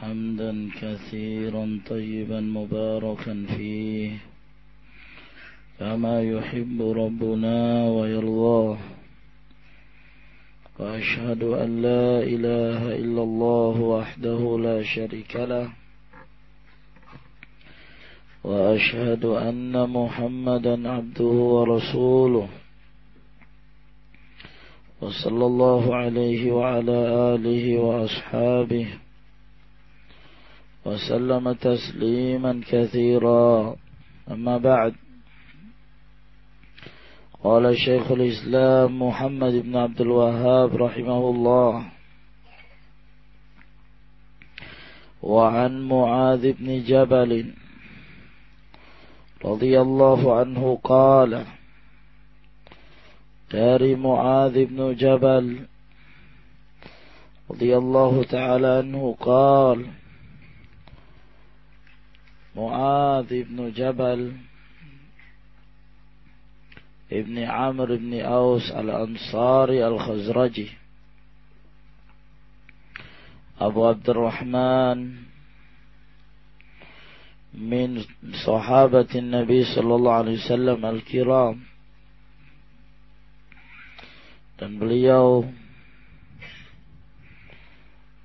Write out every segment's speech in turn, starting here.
حمدا كثيرا طيبا مباركا فيه. كما يحب ربنا ويرضاه. وأشهد أن لا إله إلا الله وحده لا شريك له. وأشهد أن محمدا عبده ورسوله. وصلى الله عليه وعلى آله وأصحابه. وسلم تسليما كثيرا. أما بعد قال شيخ الإسلام محمد بن عبد الوهاب رحمه الله وعن معاذ بن جبل رضي الله عنه قال dari Muadz bin Jabal radhiyallahu taala anhu qala Muadz bin Jabal ابن عمرو بن أوس الأنصاري الخزرجي أبو عبد الرحمن من صحابة النبي صلى الله عليه وسلم الكرام dan beliau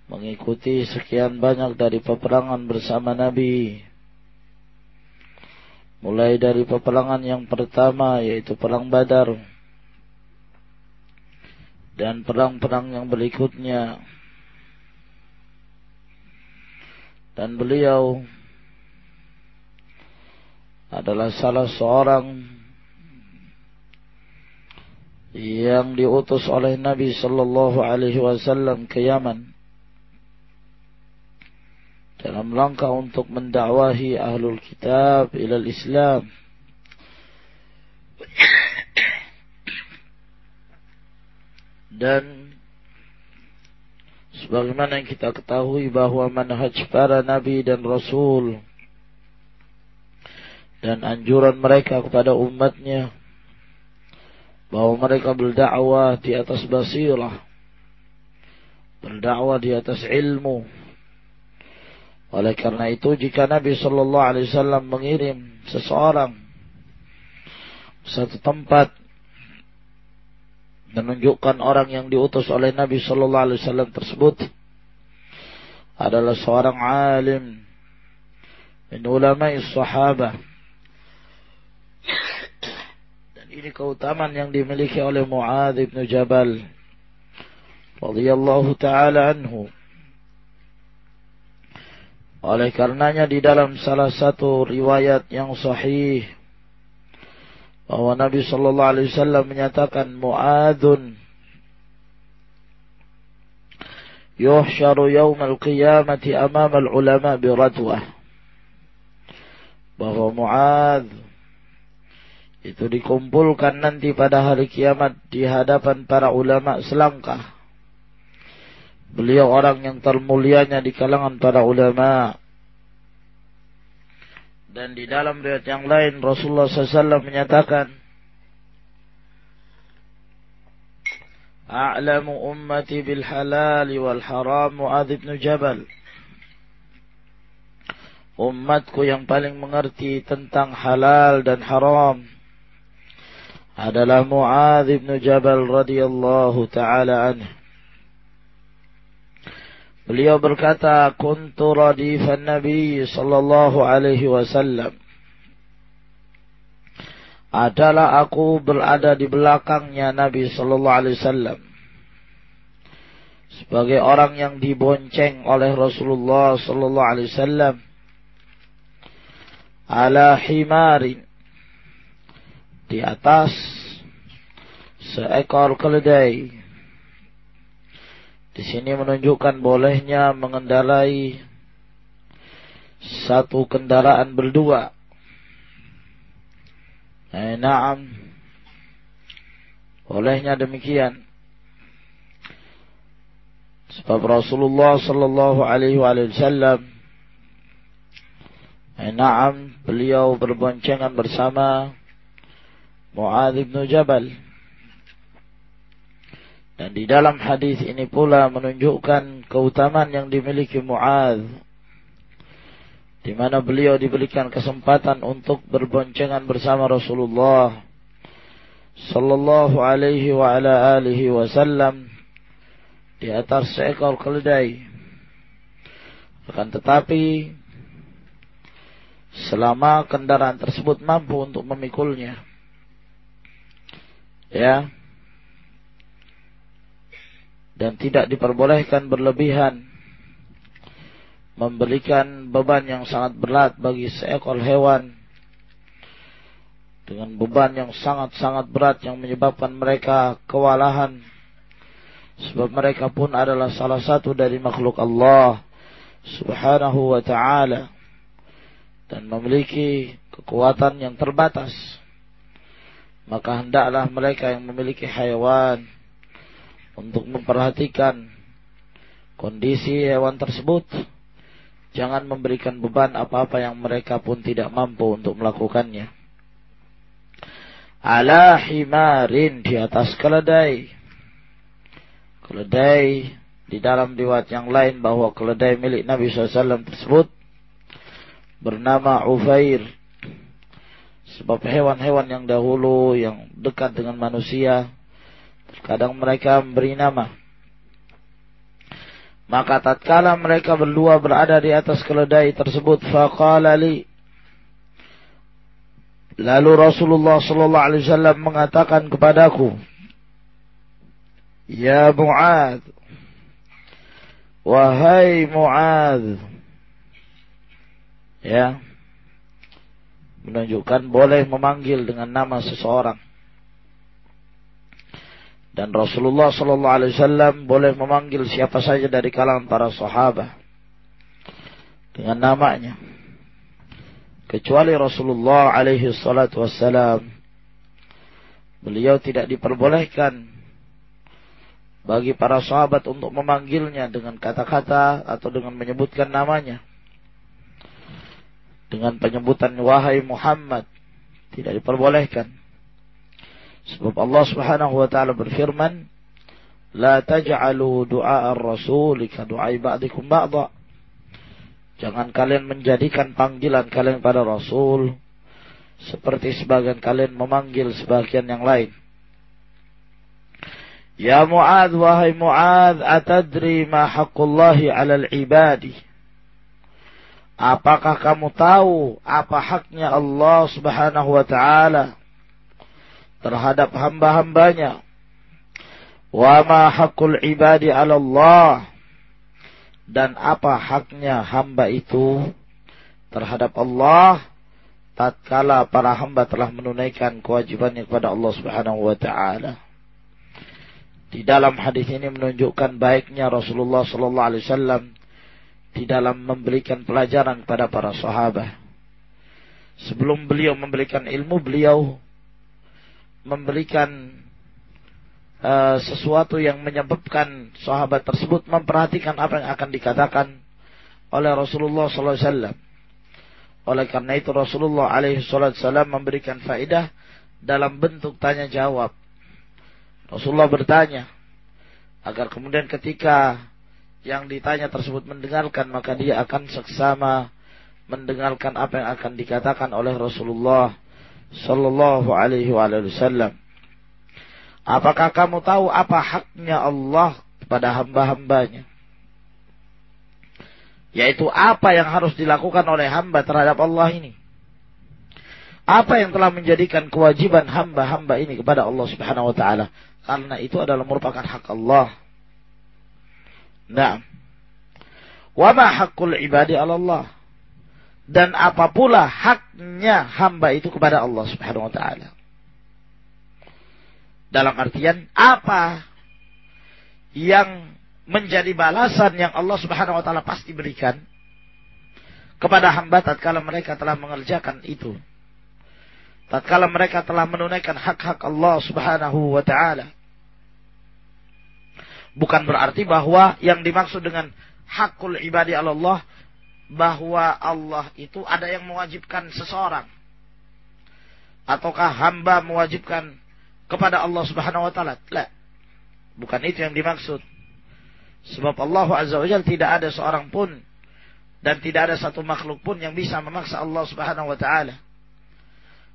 mengikuti sekian banyak dari peperangan bersama Nabi. Mulai dari peperangan yang pertama yaitu perang Badar dan perang-perang yang berikutnya. Dan beliau adalah salah seorang yang diutus oleh Nabi sallallahu alaihi wasallam ke Yaman dalam rangka untuk mendakwahi ahlul kitab ila Islam dan sebagaimana yang kita ketahui bahwa manhaj para nabi dan rasul dan anjuran mereka kepada umatnya bahwa mereka berdakwah di atas basirah, berdakwah di atas ilmu. Oleh karena itu, jika Nabi Shallallahu Alaihi Wasallam mengirim seseorang satu tempat menunjukkan orang yang diutus oleh Nabi Shallallahu Alaihi Wasallam tersebut adalah seorang alim min ulama sahabah ini keutamaan yang dimiliki oleh Muadz bin Jabal radhiyallahu taala anhu. Oleh karenanya di dalam salah satu riwayat yang sahih bahwa Nabi sallallahu alaihi wasallam menyatakan Muadzun yuhsyaru yaumal qiyamati amama al-ulama bi radwah bahwa Muadz itu dikumpulkan nanti pada hari kiamat di hadapan para ulama selangkah. Beliau orang yang termulianya di kalangan para ulama. Dan di dalam riwayat yang lain Rasulullah SAW menyatakan, A'lamu ummati bil halal wal haram Mu'adz bin Jabal. Umatku yang paling mengerti tentang halal dan haram adalah Muadz bin Jabal radhiyallahu taala anhu. Beliau berkata, "Kuntu radifan Nabi sallallahu alaihi wasallam." Adalah aku berada di belakangnya Nabi sallallahu alaihi wasallam. Sebagai orang yang dibonceng oleh Rasulullah sallallahu alaihi wasallam ala himarin di atas seekor keledai. Di sini menunjukkan bolehnya mengendalai satu kendaraan berdua. Eh, naam. Bolehnya demikian. Sebab Rasulullah sallallahu alaihi wasallam eh, naam beliau berboncengan bersama Mu'adz bin Jabal. Dan di dalam hadis ini pula menunjukkan keutamaan yang dimiliki Mu'adz di mana beliau diberikan kesempatan untuk berboncengan bersama Rasulullah sallallahu alaihi wa ala alihi wasallam di atas seekor keledai. Akan tetapi selama kendaraan tersebut mampu untuk memikulnya. Ya. Dan tidak diperbolehkan berlebihan memberikan beban yang sangat berat bagi seekor hewan dengan beban yang sangat-sangat berat yang menyebabkan mereka kewalahan. Sebab mereka pun adalah salah satu dari makhluk Allah subhanahu wa ta'ala dan memiliki kekuatan yang terbatas. Maka hendaklah mereka yang memiliki hewan untuk memperhatikan kondisi hewan tersebut Jangan memberikan beban apa-apa yang mereka pun tidak mampu untuk melakukannya. Ala himarin di atas keledai. Keledai di dalam riwayat yang lain bahwa keledai milik Nabi SAW tersebut bernama Ufair. Sebab hewan-hewan yang dahulu yang dekat dengan manusia terkadang mereka memberi nama maka tatkala mereka berdua berada di atas keledai tersebut, faqala li Lalu Rasulullah sallallahu alaihi wasallam mengatakan kepadaku, "Ya Mu'ad, wahai Mu'ad." Ya. Menunjukkan boleh memanggil dengan nama seseorang. Dan Rasulullah Sallallahu Alaihi Wasallam boleh memanggil siapa saja dari kalangan para sahabat dengan namanya. Kecuali Rasulullah Alaihi Wasallam, beliau tidak diperbolehkan bagi para sahabat untuk memanggilnya dengan kata-kata atau dengan menyebutkan namanya. Dengan penyebutan wahai Muhammad tidak diperbolehkan. Sebab Allah Subhanahu wa taala berfirman, "La taj'alu du'a ar-rasul ka du'a ba'dikum ba'dha." Jangan kalian menjadikan panggilan kalian pada Rasul seperti sebagian kalian memanggil sebagian yang lain. Ya Mu'ad, wahai Mu'ad, atadri ma haqqullahi 'alal ibadi? Apakah kamu tahu apa haknya Allah Subhanahu wa taala terhadap hamba-hambanya. Wa ma hakul ibadi ala Allah. Dan apa haknya hamba itu terhadap Allah tatkala para hamba telah menunaikan kewajibannya kepada Allah Subhanahu wa taala. Di dalam hadis ini menunjukkan baiknya Rasulullah sallallahu alaihi wasallam di dalam memberikan pelajaran kepada para sahabat. Sebelum beliau memberikan ilmu, beliau memberikan uh, sesuatu yang menyebabkan sahabat tersebut memperhatikan apa yang akan dikatakan oleh Rasulullah SAW. Oleh karena itu Rasulullah SAW memberikan faedah dalam bentuk tanya jawab. Rasulullah bertanya agar kemudian ketika yang ditanya tersebut mendengarkan maka dia akan seksama mendengarkan apa yang akan dikatakan oleh Rasulullah sallallahu alaihi wasallam. Apakah kamu tahu apa haknya Allah pada hamba-hambanya? Yaitu apa yang harus dilakukan oleh hamba terhadap Allah ini. Apa yang telah menjadikan kewajiban hamba-hamba ini kepada Allah subhanahu wa ta'ala. Karena itu adalah merupakan hak Allah. Nah. Wa ma haqqul ibadi ala Allah dan apa pula haknya hamba itu kepada Allah Subhanahu wa taala. Dalam artian apa yang menjadi balasan yang Allah Subhanahu wa taala pasti berikan kepada hamba tatkala mereka telah mengerjakan itu. Tatkala mereka telah menunaikan hak-hak Allah Subhanahu wa taala. Bukan berarti bahwa yang dimaksud dengan hakul ibadi Allah bahwa Allah itu ada yang mewajibkan seseorang ataukah hamba mewajibkan kepada Allah Subhanahu wa taala? La. Bukan itu yang dimaksud. Sebab Allah Azza wa Jalla tidak ada seorang pun dan tidak ada satu makhluk pun yang bisa memaksa Allah Subhanahu wa taala.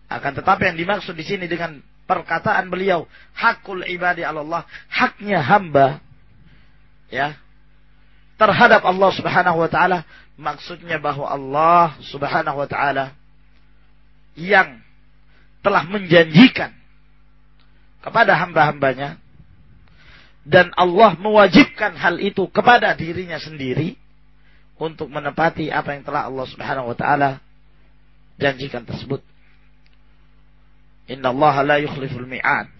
Akan tetapi yang dimaksud di sini dengan perkataan beliau hakul ibadi Allah, haknya hamba ya terhadap Allah Subhanahu wa taala maksudnya bahwa Allah Subhanahu wa taala yang telah menjanjikan kepada hamba-hambanya dan Allah mewajibkan hal itu kepada dirinya sendiri untuk menepati apa yang telah Allah Subhanahu wa taala janjikan tersebut. Inna Allah la yukhliful mi'ad.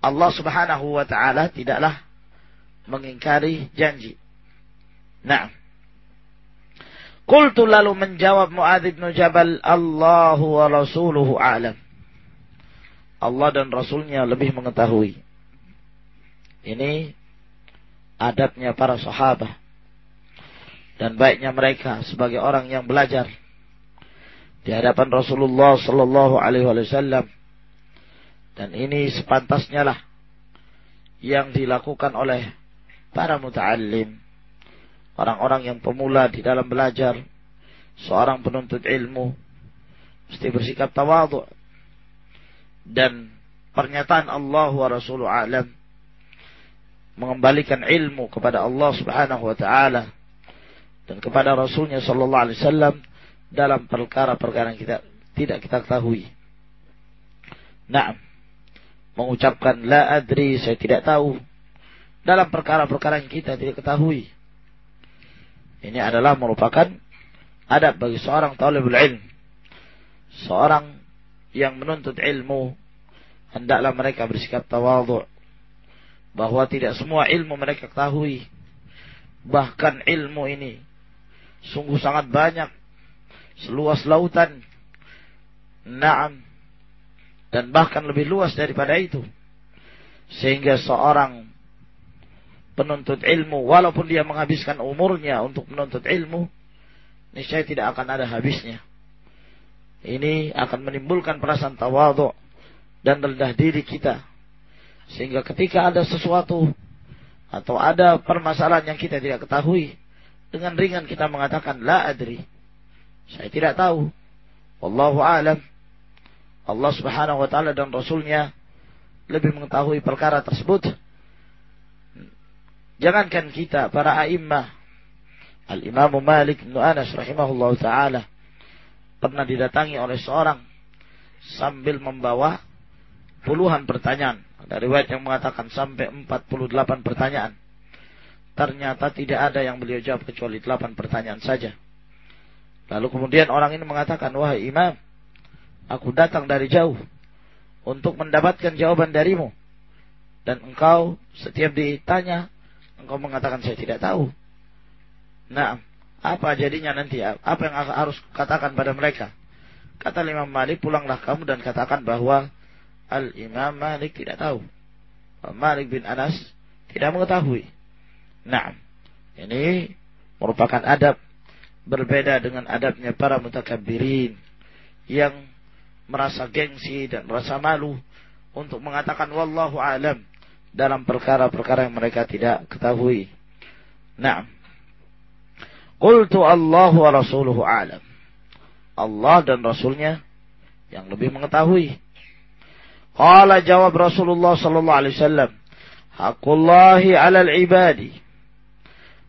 Allah Subhanahu wa taala tidaklah mengingkari janji. Nah. Qultu lalu menjawab Muadz bin Jabal, Allahu wa rasuluhu a'lam. Allah dan Rasulnya lebih mengetahui. Ini adabnya para sahabat dan baiknya mereka sebagai orang yang belajar di hadapan Rasulullah sallallahu alaihi wasallam dan ini sepantasnya lah yang dilakukan oleh para muta'allim. Orang-orang yang pemula di dalam belajar seorang penuntut ilmu mesti bersikap tawadhu dan pernyataan Allah wa Rasuluhu alam mengembalikan ilmu kepada Allah Subhanahu wa taala dan kepada Rasulnya sallallahu alaihi wasallam dalam perkara-perkara yang kita tidak kita ketahui. Nah, mengucapkan la adri saya tidak tahu dalam perkara-perkara yang kita tidak ketahui. Ini adalah merupakan adab bagi seorang talibul ilm. Seorang yang menuntut ilmu hendaklah mereka bersikap tawadhu bahwa tidak semua ilmu mereka ketahui. Bahkan ilmu ini sungguh sangat banyak. Seluas lautan. Naam. Dan bahkan lebih luas daripada itu. Sehingga seorang penuntut ilmu, walaupun dia menghabiskan umurnya untuk menuntut ilmu, niscaya tidak akan ada habisnya. Ini akan menimbulkan perasaan tawadhu dan rendah diri kita sehingga ketika ada sesuatu atau ada permasalahan yang kita tidak ketahui, dengan ringan kita mengatakan la adri. Saya tidak tahu. Wallahu alam. Allah Subhanahu wa taala dan rasulnya lebih mengetahui perkara tersebut. Jangankan kita para a'immah Al-Imam Malik bin Anas rahimahullah taala pernah didatangi oleh seorang sambil membawa puluhan pertanyaan ada riwayat yang mengatakan sampai 48 pertanyaan. Ternyata tidak ada yang beliau jawab kecuali 8 pertanyaan saja. Lalu kemudian orang ini mengatakan, Wahai imam, aku datang dari jauh untuk mendapatkan jawaban darimu. Dan engkau setiap ditanya, engkau mengatakan saya tidak tahu. Nah, apa jadinya nanti? Apa yang harus katakan pada mereka? Kata Imam Malik, pulanglah kamu dan katakan bahwa Al-Imam Malik tidak tahu. Malik bin Anas tidak mengetahui. Nah, ini merupakan adab berbeda dengan adabnya para mutakabbirin yang merasa gengsi dan merasa malu untuk mengatakan wallahu alam dalam perkara-perkara yang mereka tidak ketahui. Nah, Qultu Allah wa rasuluhu alam. Allah dan Rasulnya yang lebih mengetahui. Qala jawab Rasulullah sallallahu alaihi wasallam, Hakullahi 'alal ibadi.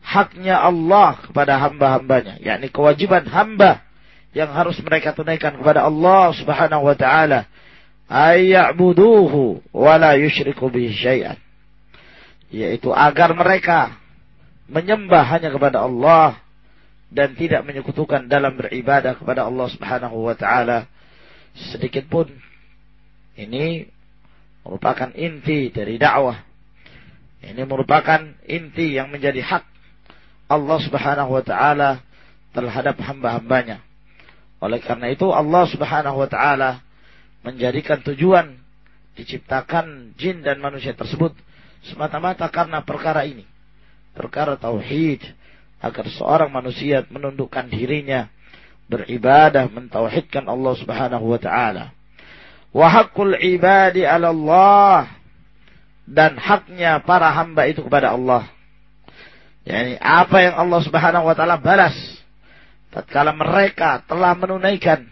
Haknya Allah kepada hamba-hambanya, yakni kewajiban hamba yang harus mereka tunaikan kepada Allah Subhanahu wa taala ayya'buduhu wa la bihi syai'an. Yaitu agar mereka menyembah hanya kepada Allah dan tidak menyekutukan dalam beribadah kepada Allah Subhanahu wa taala sedikit pun ini merupakan inti dari dakwah. Ini merupakan inti yang menjadi hak Allah Subhanahu wa taala terhadap hamba-hambanya. Oleh karena itu Allah Subhanahu wa taala menjadikan tujuan diciptakan jin dan manusia tersebut semata-mata karena perkara ini. Perkara tauhid agar seorang manusia menundukkan dirinya beribadah mentauhidkan Allah Subhanahu wa taala. Wa haqqul ibadi 'ala Allah dan haknya para hamba itu kepada Allah. Yani apa yang Allah Subhanahu wa taala balas tatkala mereka telah menunaikan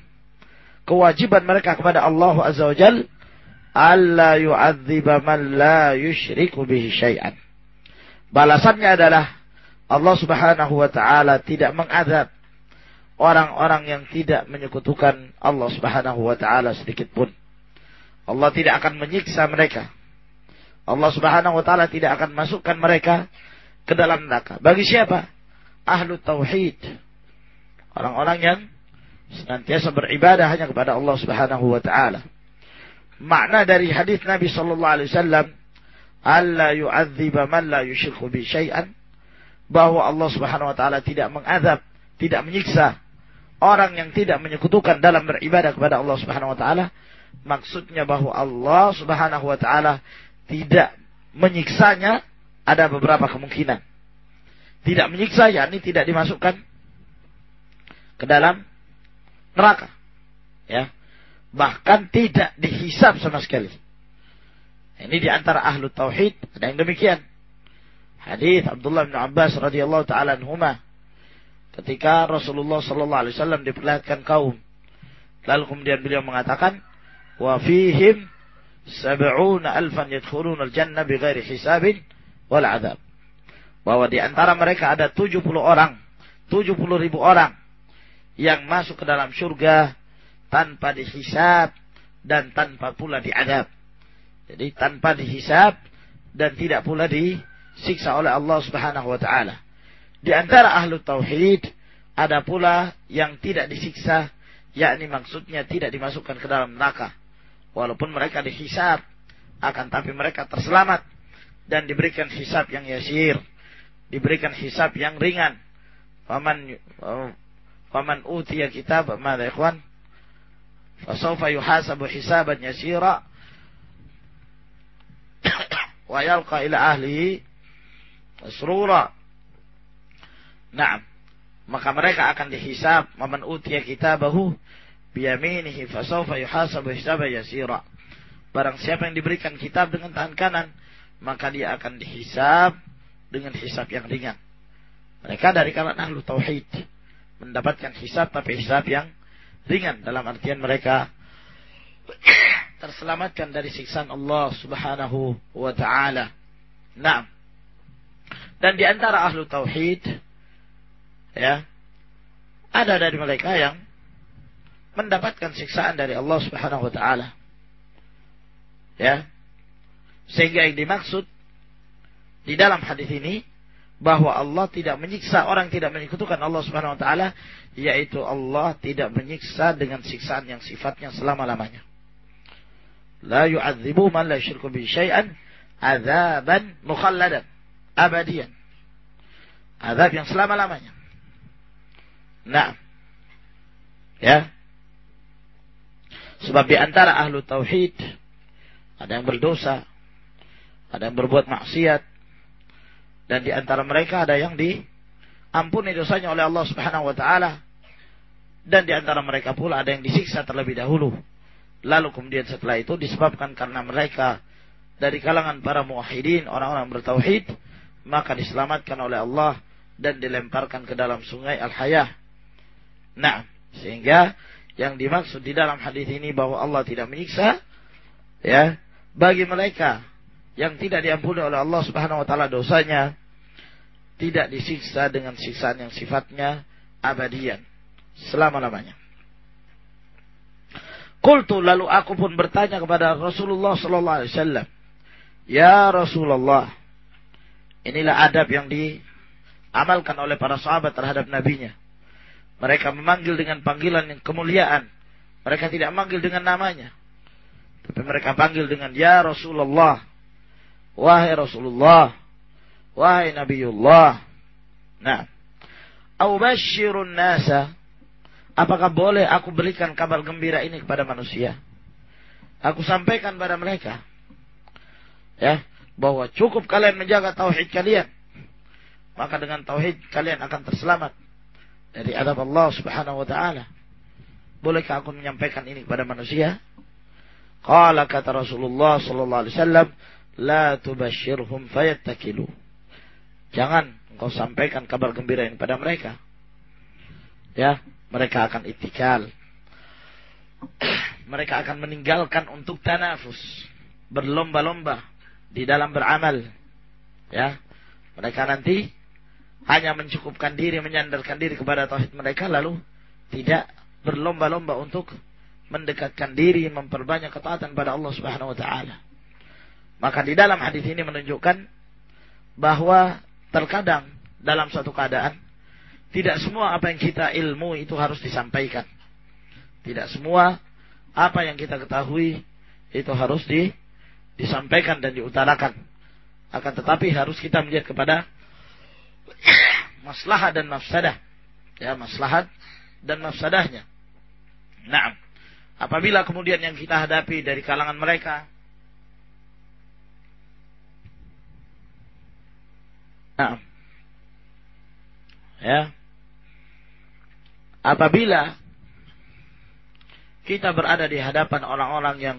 kewajiban mereka kepada Allah Azza wa Jal alla yu'adziba man la yushriku bihi syai'an. Balasannya adalah Allah Subhanahu wa taala tidak mengadab orang-orang yang tidak menyekutukan Allah Subhanahu wa taala sedikit pun. Allah tidak akan menyiksa mereka. Allah Subhanahu wa taala tidak akan masukkan mereka ke dalam neraka. Bagi siapa? Ahlu tauhid. Orang-orang yang senantiasa beribadah hanya kepada Allah Subhanahu wa taala. Makna dari hadis Nabi sallallahu alaihi wasallam alla yu'adziba man la yusyriku bi syai'an bahwa Allah Subhanahu wa taala tidak mengazab, tidak menyiksa orang yang tidak menyekutukan dalam beribadah kepada Allah Subhanahu wa taala. Maksudnya bahwa Allah Subhanahu wa taala tidak menyiksanya ada beberapa kemungkinan. Tidak menyiksa yakni tidak dimasukkan ke dalam neraka. Ya. Bahkan tidak dihisap sama sekali. Ini di antara ahlu tauhid ada yang demikian. Hadis Abdullah bin Abbas radhiyallahu taala anhuma ketika Rasulullah sallallahu alaihi wasallam diperlihatkan kaum lalu kemudian beliau mengatakan wa fihim sab'una alfan yadkhuluna al-jannah bighairi hisabin wal adab bahwa di antara mereka ada 70 orang 70 ribu orang yang masuk ke dalam surga tanpa dihisab dan tanpa pula diadab. Jadi tanpa dihisab dan tidak pula disiksa oleh Allah Subhanahu wa taala. Di antara ahlu tauhid ada pula yang tidak disiksa, yakni maksudnya tidak dimasukkan ke dalam neraka. Walaupun mereka dihisab, akan tapi mereka terselamat dan diberikan hisab yang yasir, diberikan hisab yang ringan. Faman Faman utiya kitab, mada ikhwan? Fasawfa yuhasabu hisaban yasira. wa yalqa ila ahlihi masrura. Naam. Maka mereka akan dihisab man utiya kitabahu biyaminihi fasawfa yuhasabu hisaban yasira. Barang siapa yang diberikan kitab dengan tangan kanan, maka dia akan dihisab dengan hisab yang ringan. Mereka dari kalangan ahlu tauhid mendapatkan hisab tapi hisab yang ringan dalam artian mereka terselamatkan dari siksaan Allah Subhanahu wa taala. Nah, dan di antara ahlu tauhid ya ada dari mereka yang mendapatkan siksaan dari Allah Subhanahu wa taala. Ya. Sehingga yang dimaksud di dalam hadis ini bahwa Allah tidak menyiksa orang tidak menyekutukan Allah Subhanahu wa taala yaitu Allah tidak menyiksa dengan siksaan yang sifatnya selama-lamanya. La yu'adzibu man la yusyriku bi syai'an adzaban mukhalladan abadian. Azab yang selama-lamanya. Nah. Ya. Sebab di antara ahlu tauhid ada yang berdosa, ada yang berbuat maksiat, dan di antara mereka ada yang diampuni dosanya oleh Allah Subhanahu wa taala. Dan di antara mereka pula ada yang disiksa terlebih dahulu. Lalu kemudian setelah itu disebabkan karena mereka dari kalangan para muwahhidin, orang-orang bertauhid, maka diselamatkan oleh Allah dan dilemparkan ke dalam sungai Al-Hayah. Nah, sehingga yang dimaksud di dalam hadis ini bahwa Allah tidak menyiksa ya bagi mereka yang tidak diampuni oleh Allah Subhanahu wa taala dosanya tidak disiksa dengan siksaan yang sifatnya abadian selama-lamanya. Kultu lalu aku pun bertanya kepada Rasulullah sallallahu alaihi wasallam, "Ya Rasulullah, inilah adab yang diamalkan oleh para sahabat terhadap nabinya. Mereka memanggil dengan panggilan yang kemuliaan. Mereka tidak memanggil dengan namanya. Tapi mereka panggil dengan Ya Rasulullah. Wahai Rasulullah, wahai Nabiullah. Nah, Aubashirun nasa. Apakah boleh aku berikan kabar gembira ini kepada manusia? Aku sampaikan pada mereka. Ya, bahwa cukup kalian menjaga tauhid kalian. Maka dengan tauhid kalian akan terselamat dari adab Allah Subhanahu wa taala. Bolehkah aku menyampaikan ini kepada manusia? Qala kata Rasulullah sallallahu alaihi wasallam, la tubashirhum fayattakilu. Jangan engkau sampaikan kabar gembira ini pada mereka. Ya, mereka akan itikal. mereka akan meninggalkan untuk tanafus, berlomba-lomba di dalam beramal. Ya, mereka nanti hanya mencukupkan diri, menyandarkan diri kepada tauhid mereka, lalu tidak berlomba-lomba untuk mendekatkan diri, memperbanyak ketaatan pada Allah Subhanahu wa taala. Maka di dalam hadis ini menunjukkan bahwa terkadang dalam suatu keadaan tidak semua apa yang kita ilmu itu harus disampaikan. Tidak semua apa yang kita ketahui itu harus di, disampaikan dan diutarakan. Akan tetapi harus kita melihat kepada maslahat dan mafsadah. Ya, maslahat dan mafsadahnya. Nah, apabila kemudian yang kita hadapi dari kalangan mereka Nah, ya, apabila kita berada di hadapan orang-orang yang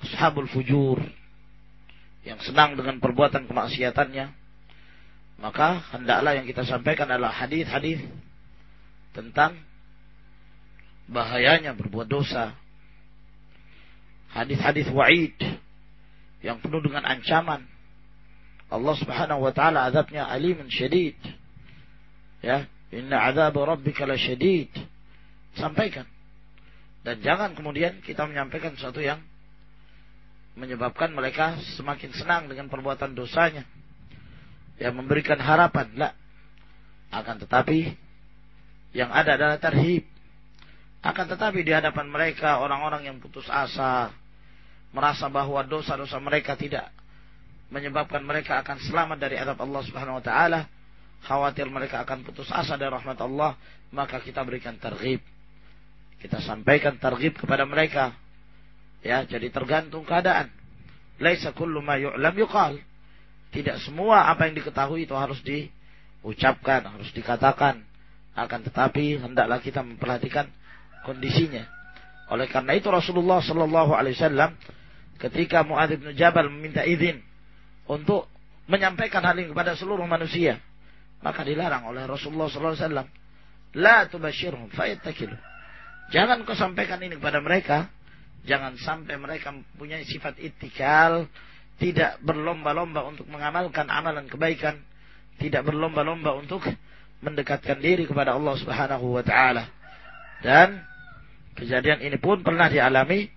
ashabul fujur yang senang dengan perbuatan kemaksiatannya maka hendaklah yang kita sampaikan adalah hadis-hadis tentang bahayanya berbuat dosa. Hadis-hadis wa'id yang penuh dengan ancaman Allah Subhanahu wa taala azabnya alimun syadid ya Inna azab rabbika lasyadid. Sampaikan. Dan jangan kemudian kita menyampaikan sesuatu yang menyebabkan mereka semakin senang dengan perbuatan dosanya. Yang memberikan harapan. Lah. Akan tetapi yang ada adalah terhib. Akan tetapi di hadapan mereka orang-orang yang putus asa. Merasa bahwa dosa-dosa mereka tidak menyebabkan mereka akan selamat dari adab Allah subhanahu wa ta'ala khawatir mereka akan putus asa dari rahmat Allah, maka kita berikan targhib. Kita sampaikan targhib kepada mereka. Ya, jadi tergantung keadaan. Laisa kullu ma yu'lam yuqal. Tidak semua apa yang diketahui itu harus diucapkan, harus dikatakan. Akan tetapi hendaklah kita memperhatikan kondisinya. Oleh karena itu Rasulullah Shallallahu Alaihi Wasallam ketika Muadz bin Jabal meminta izin untuk menyampaikan hal ini kepada seluruh manusia, maka dilarang oleh Rasulullah SAW. La tubashirhum fayattakilu. Jangan kau sampaikan ini kepada mereka. Jangan sampai mereka mempunyai sifat itikal. Tidak berlomba-lomba untuk mengamalkan amalan kebaikan. Tidak berlomba-lomba untuk mendekatkan diri kepada Allah Subhanahu wa taala. Dan kejadian ini pun pernah dialami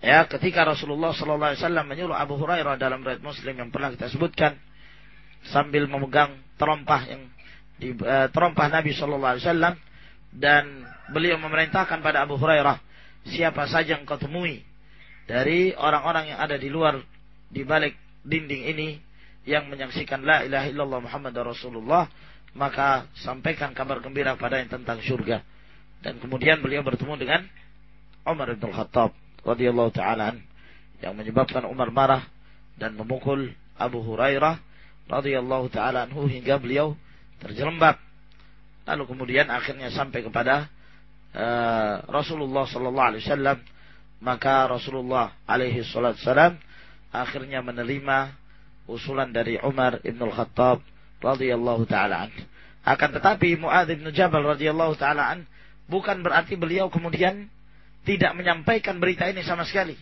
ya ketika Rasulullah sallallahu alaihi wasallam menyuruh Abu Hurairah dalam riwayat Muslim yang pernah kita sebutkan sambil memegang terompah yang di uh, terompah Nabi Shallallahu Alaihi Wasallam dan beliau memerintahkan pada Abu Hurairah siapa saja yang kau temui dari orang-orang yang ada di luar di balik dinding ini yang menyaksikan la ilaha illallah Muhammad Rasulullah maka sampaikan kabar gembira pada yang tentang surga dan kemudian beliau bertemu dengan Umar bin Khattab radhiyallahu taala yang menyebabkan Umar marah dan memukul Abu Hurairah radhiyallahu taala anhu hingga beliau terjerembab. Lalu kemudian akhirnya sampai kepada uh, Rasulullah sallallahu alaihi wasallam maka Rasulullah alaihi wasallam akhirnya menerima usulan dari Umar bin Al-Khattab radhiyallahu taala. Akan tetapi Muadz bin Jabal radhiyallahu taala an bukan berarti beliau kemudian tidak menyampaikan berita ini sama sekali.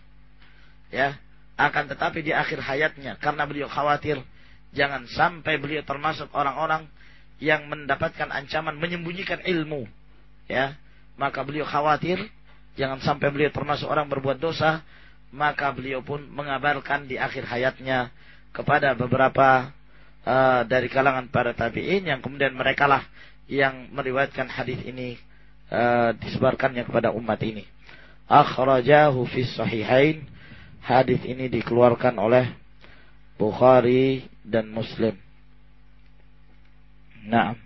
Ya, akan tetapi di akhir hayatnya karena beliau khawatir Jangan sampai beliau termasuk orang-orang yang mendapatkan ancaman menyembunyikan ilmu. Ya, maka beliau khawatir jangan sampai beliau termasuk orang berbuat dosa, maka beliau pun mengabarkan di akhir hayatnya kepada beberapa uh, dari kalangan para tabi'in yang kemudian mereka lah yang meriwayatkan hadis ini uh, disebarkannya kepada umat ini. Akhrajahu fi sahihain. Hadis ini dikeluarkan oleh Bukhari dan Muslim. Naam.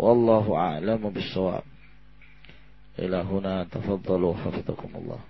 Wallahu a'lamu bis-shawab. Ila huna tafaddalu hafizakumullah.